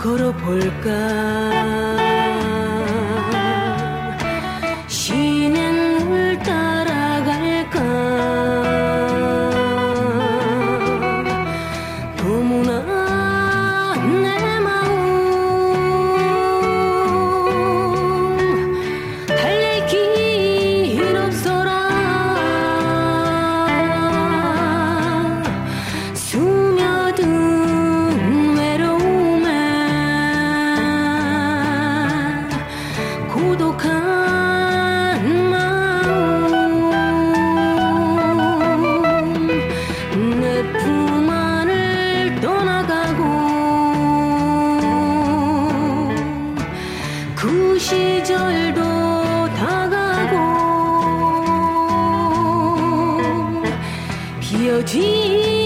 걸어볼까? 신은 물 따라갈까? 너무나 내 마음 달릴 길 고독한 마음. 내 품 안을 떠나가고 그 시절도 다가고 비어진